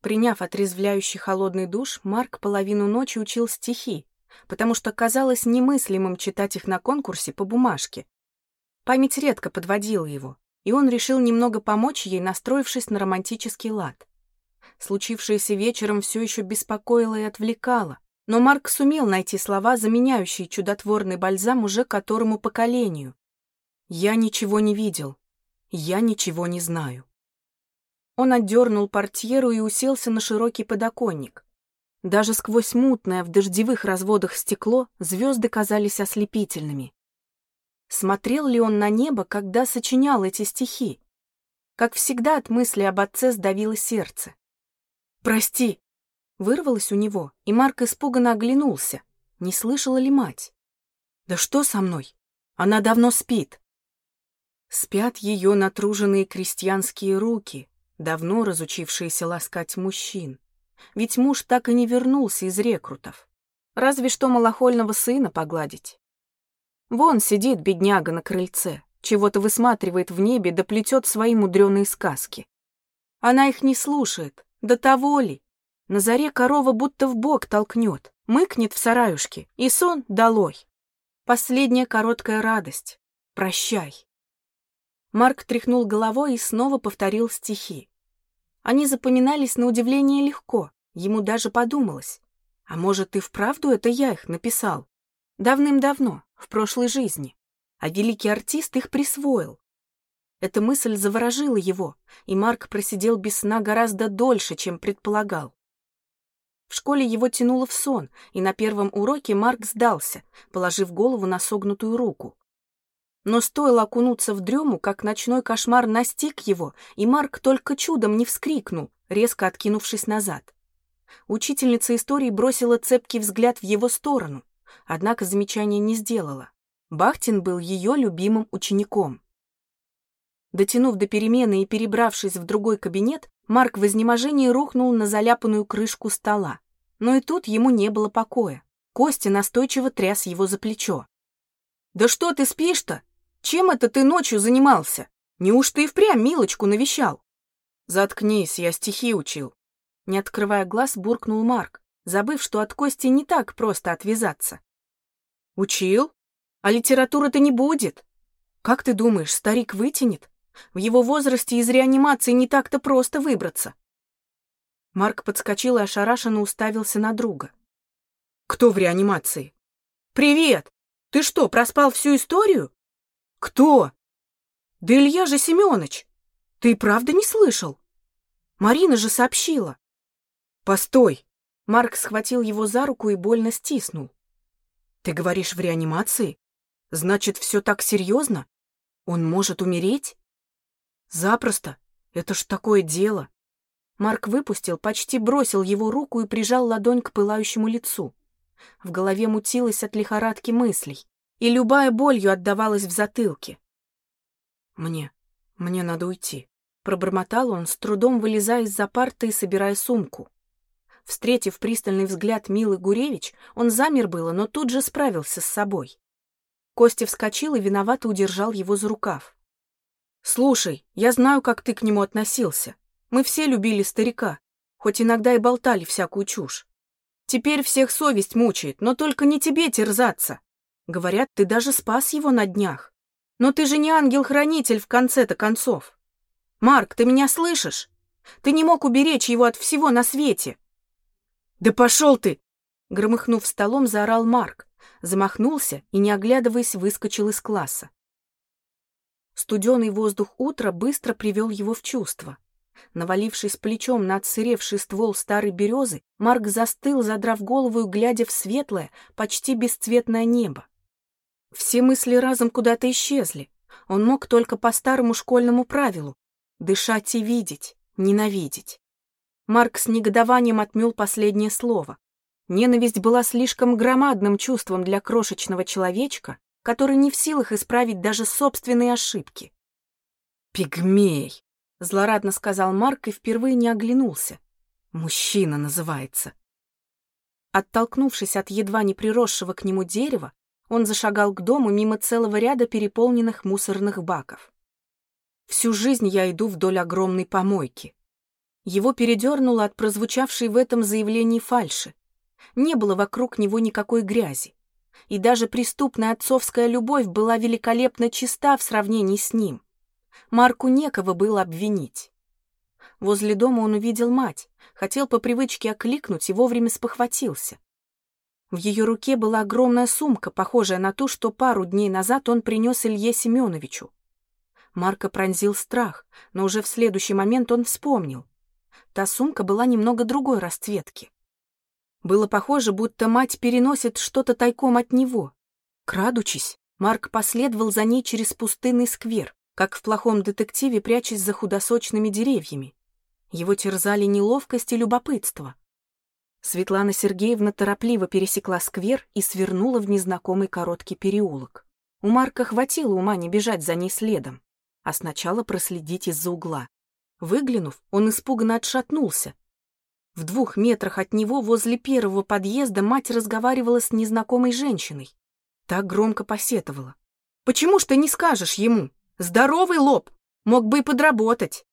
Приняв отрезвляющий холодный душ, Марк половину ночи учил стихи, потому что казалось немыслимым читать их на конкурсе по бумажке. Память редко подводила его, и он решил немного помочь ей, настроившись на романтический лад. Случившееся вечером все еще беспокоило и отвлекало, но Марк сумел найти слова, заменяющие чудотворный бальзам уже которому поколению. «Я ничего не видел. Я ничего не знаю». Он отдернул портьеру и уселся на широкий подоконник. Даже сквозь мутное в дождевых разводах стекло звезды казались ослепительными. Смотрел ли он на небо, когда сочинял эти стихи? Как всегда от мысли об отце сдавило сердце. «Прости!» — вырвалось у него, и Марк испуганно оглянулся. Не слышала ли мать? «Да что со мной? Она давно спит!» Спят ее натруженные крестьянские руки, давно разучившиеся ласкать мужчин. Ведь муж так и не вернулся из рекрутов. Разве что малохольного сына погладить. Вон сидит бедняга на крыльце, чего-то высматривает в небе да плетет свои мудреные сказки. Она их не слушает, до того ли. На заре корова будто в бок толкнет, мыкнет в сараюшке, и сон долой. Последняя короткая радость. Прощай. Марк тряхнул головой и снова повторил стихи. Они запоминались на удивление легко, ему даже подумалось. А может, и вправду это я их написал? Давным-давно, в прошлой жизни. А великий артист их присвоил. Эта мысль заворожила его, и Марк просидел без сна гораздо дольше, чем предполагал. В школе его тянуло в сон, и на первом уроке Марк сдался, положив голову на согнутую руку. Но стоило окунуться в дрему, как ночной кошмар настиг его, и Марк только чудом не вскрикнул, резко откинувшись назад. Учительница истории бросила цепкий взгляд в его сторону, однако замечания не сделала. Бахтин был ее любимым учеником. Дотянув до перемены и перебравшись в другой кабинет, Марк в изнеможении рухнул на заляпанную крышку стола. Но и тут ему не было покоя. Костя настойчиво тряс его за плечо. «Да что ты спишь-то? Чем это ты ночью занимался? Неужто и впрямь Милочку навещал? Заткнись, я стихи учил. Не открывая глаз, буркнул Марк, забыв, что от Кости не так просто отвязаться. Учил? А литературы-то не будет. Как ты думаешь, старик вытянет? В его возрасте из реанимации не так-то просто выбраться. Марк подскочил и ошарашенно уставился на друга. Кто в реанимации? Привет! Ты что, проспал всю историю? «Кто?» «Да Илья же Семёныч! Ты правда не слышал? Марина же сообщила!» «Постой!» Марк схватил его за руку и больно стиснул. «Ты говоришь в реанимации? Значит, все так серьезно? Он может умереть?» «Запросто. Это ж такое дело!» Марк выпустил, почти бросил его руку и прижал ладонь к пылающему лицу. В голове мутилось от лихорадки мыслей и любая болью отдавалась в затылке. «Мне, мне надо уйти», — пробормотал он, с трудом вылезая из-за парты и собирая сумку. Встретив пристальный взгляд Милы Гуревич, он замер было, но тут же справился с собой. Костя вскочил и виновато удержал его за рукав. «Слушай, я знаю, как ты к нему относился. Мы все любили старика, хоть иногда и болтали всякую чушь. Теперь всех совесть мучает, но только не тебе терзаться. Говорят, ты даже спас его на днях. Но ты же не ангел-хранитель в конце-то концов. Марк, ты меня слышишь? Ты не мог уберечь его от всего на свете. Да пошел ты! Громыхнув столом, заорал Марк, замахнулся и, не оглядываясь, выскочил из класса. Студеный воздух утра быстро привел его в чувство. Навалившись плечом на отсыревший ствол старой березы, Марк застыл, задрав голову и глядя в светлое, почти бесцветное небо. Все мысли разом куда-то исчезли. Он мог только по старому школьному правилу дышать и видеть, ненавидеть. Марк с негодованием отмел последнее слово. Ненависть была слишком громадным чувством для крошечного человечка, который не в силах исправить даже собственные ошибки. «Пигмей!» — злорадно сказал Марк и впервые не оглянулся. «Мужчина называется». Оттолкнувшись от едва не приросшего к нему дерева, он зашагал к дому мимо целого ряда переполненных мусорных баков. Всю жизнь я иду вдоль огромной помойки. Его передернуло от прозвучавшей в этом заявлении фальши. Не было вокруг него никакой грязи. И даже преступная отцовская любовь была великолепно чиста в сравнении с ним. Марку некого было обвинить. Возле дома он увидел мать, хотел по привычке окликнуть и вовремя спохватился. В ее руке была огромная сумка, похожая на ту, что пару дней назад он принес Илье Семеновичу. Марка пронзил страх, но уже в следующий момент он вспомнил. Та сумка была немного другой расцветки. Было похоже, будто мать переносит что-то тайком от него. Крадучись, Марк последовал за ней через пустынный сквер, как в плохом детективе, прячась за худосочными деревьями. Его терзали неловкость и любопытство. Светлана Сергеевна торопливо пересекла сквер и свернула в незнакомый короткий переулок. У Марка хватило ума не бежать за ней следом, а сначала проследить из-за угла. Выглянув, он испуганно отшатнулся. В двух метрах от него возле первого подъезда мать разговаривала с незнакомой женщиной. Так громко посетовала. «Почему ж ты не скажешь ему? Здоровый лоб! Мог бы и подработать!»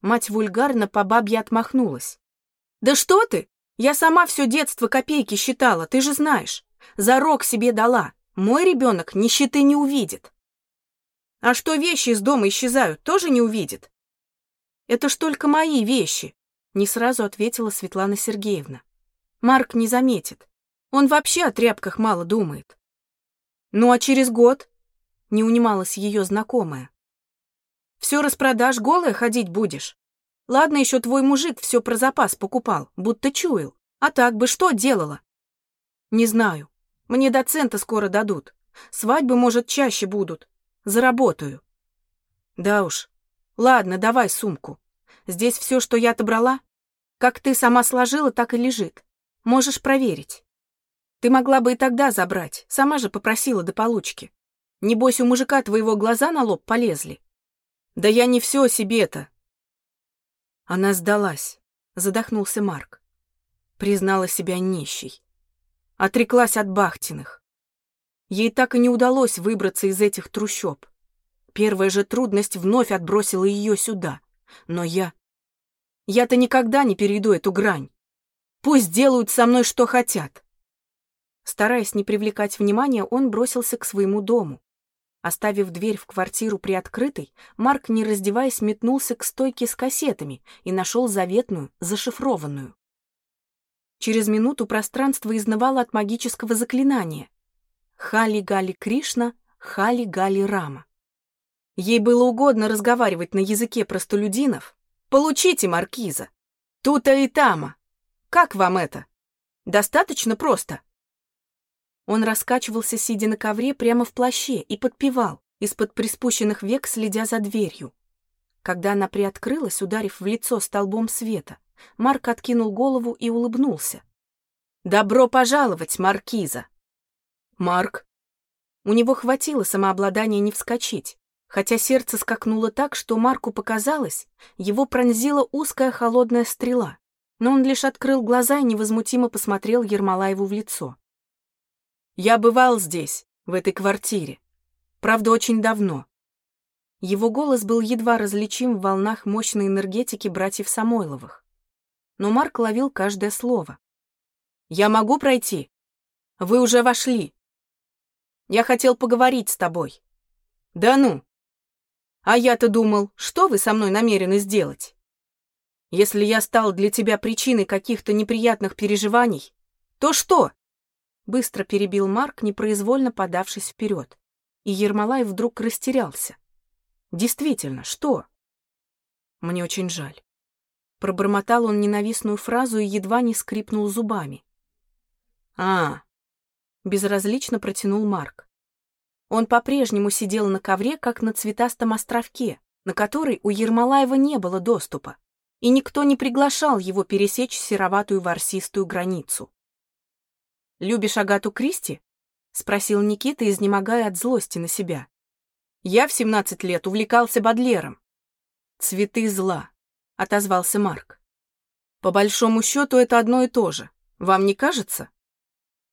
Мать вульгарно по бабье отмахнулась. «Да что ты? Я сама все детство копейки считала, ты же знаешь. Зарок себе дала. Мой ребенок нищеты не увидит. А что вещи из дома исчезают, тоже не увидит? Это ж только мои вещи, не сразу ответила Светлана Сергеевна. Марк не заметит. Он вообще о тряпках мало думает. Ну а через год? Не унималась ее знакомая. Все распродашь, голая ходить будешь. Ладно, еще твой мужик все про запас покупал, будто чуял. А так бы что делала? Не знаю. Мне доцента скоро дадут. Свадьбы, может, чаще будут. Заработаю. Да уж. Ладно, давай сумку. Здесь все, что я отобрала, как ты сама сложила, так и лежит. Можешь проверить. Ты могла бы и тогда забрать, сама же попросила до получки. Небось, у мужика твоего глаза на лоб полезли. Да я не все себе-то. Она сдалась, задохнулся Марк. Признала себя нищей. Отреклась от Бахтиных. Ей так и не удалось выбраться из этих трущоб. Первая же трудность вновь отбросила ее сюда. Но я... Я-то никогда не перейду эту грань. Пусть делают со мной, что хотят. Стараясь не привлекать внимания, он бросился к своему дому. Оставив дверь в квартиру приоткрытой, Марк, не раздеваясь, метнулся к стойке с кассетами и нашел заветную, зашифрованную. Через минуту пространство изнывало от магического заклинания. Хали-гали Кришна, Хали-гали Рама. Ей было угодно разговаривать на языке простолюдинов. «Получите, маркиза! Тута и тама! Как вам это? Достаточно просто?» Он раскачивался, сидя на ковре прямо в плаще, и подпевал, из-под приспущенных век следя за дверью. Когда она приоткрылась, ударив в лицо столбом света, Марк откинул голову и улыбнулся. «Добро пожаловать, Маркиза!» «Марк!» У него хватило самообладания не вскочить, хотя сердце скакнуло так, что Марку показалось, его пронзила узкая холодная стрела, но он лишь открыл глаза и невозмутимо посмотрел Ермолаеву в лицо. Я бывал здесь, в этой квартире. Правда, очень давно. Его голос был едва различим в волнах мощной энергетики братьев Самойловых. Но Марк ловил каждое слово. «Я могу пройти? Вы уже вошли. Я хотел поговорить с тобой». «Да ну! А я-то думал, что вы со мной намерены сделать? Если я стал для тебя причиной каких-то неприятных переживаний, то что?» Быстро перебил Марк, непроизвольно подавшись вперед. И Ермолай вдруг растерялся. Действительно, что? Мне очень жаль. Пробормотал он ненавистную фразу и едва не скрипнул зубами. А, безразлично протянул Марк. Он по-прежнему сидел на ковре, как на цветастом островке, на который у Ермолаева не было доступа, и никто не приглашал его пересечь сероватую ворсистую границу. «Любишь Агату Кристи?» — спросил Никита, изнемогая от злости на себя. «Я в семнадцать лет увлекался Бадлером». «Цветы зла», — отозвался Марк. «По большому счету это одно и то же. Вам не кажется?»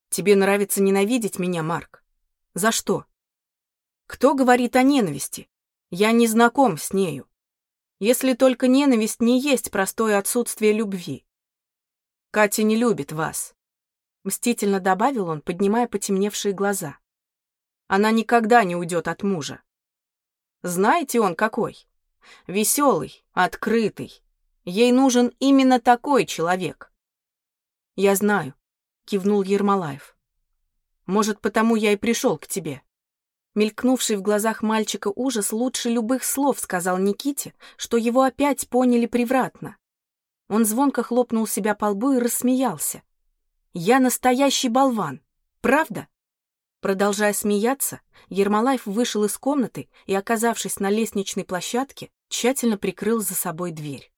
«Тебе нравится ненавидеть меня, Марк. За что?» «Кто говорит о ненависти? Я не знаком с нею. Если только ненависть не есть простое отсутствие любви. Катя не любит вас. Мстительно добавил он, поднимая потемневшие глаза. Она никогда не уйдет от мужа. Знаете он какой? Веселый, открытый. Ей нужен именно такой человек. Я знаю, кивнул Ермолаев. Может, потому я и пришел к тебе. Мелькнувший в глазах мальчика ужас лучше любых слов сказал Никите, что его опять поняли превратно. Он звонко хлопнул себя по лбу и рассмеялся. «Я настоящий болван, правда?» Продолжая смеяться, Ермолаев вышел из комнаты и, оказавшись на лестничной площадке, тщательно прикрыл за собой дверь.